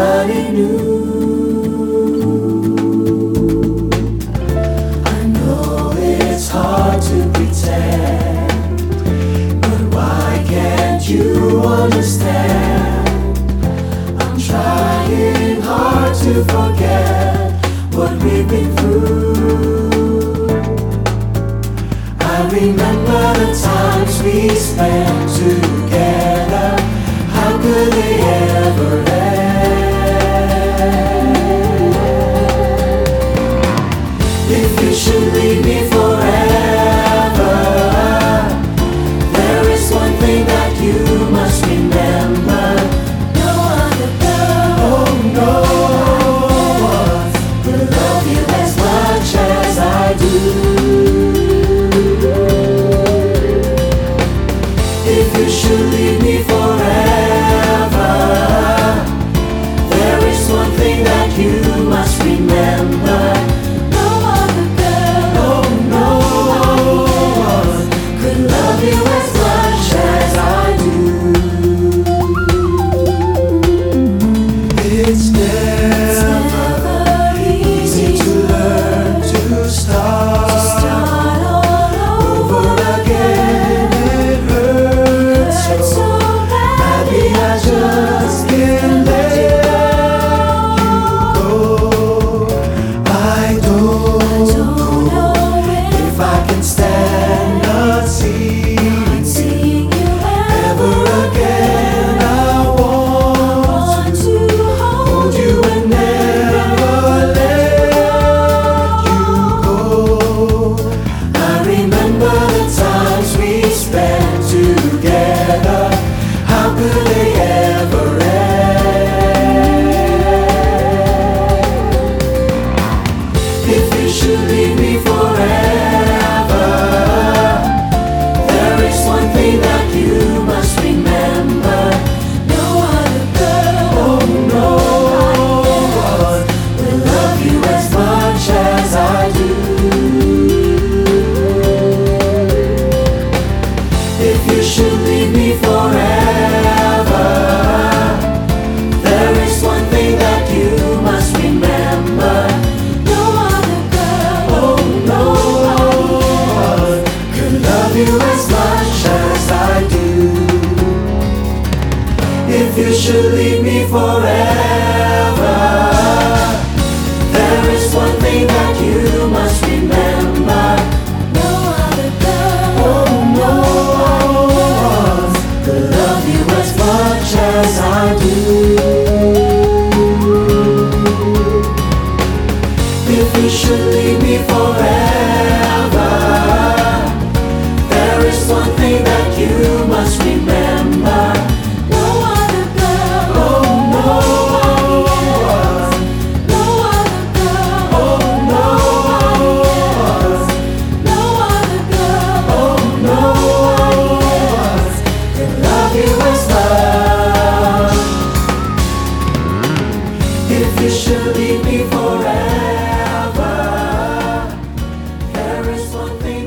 I know it's hard to pretend, but why can't you understand? I'm trying hard to forget what we've been through. I remember the times we spent. If you should leave me should be if you should leave me forever, there is one thing that you must remember. just one thing.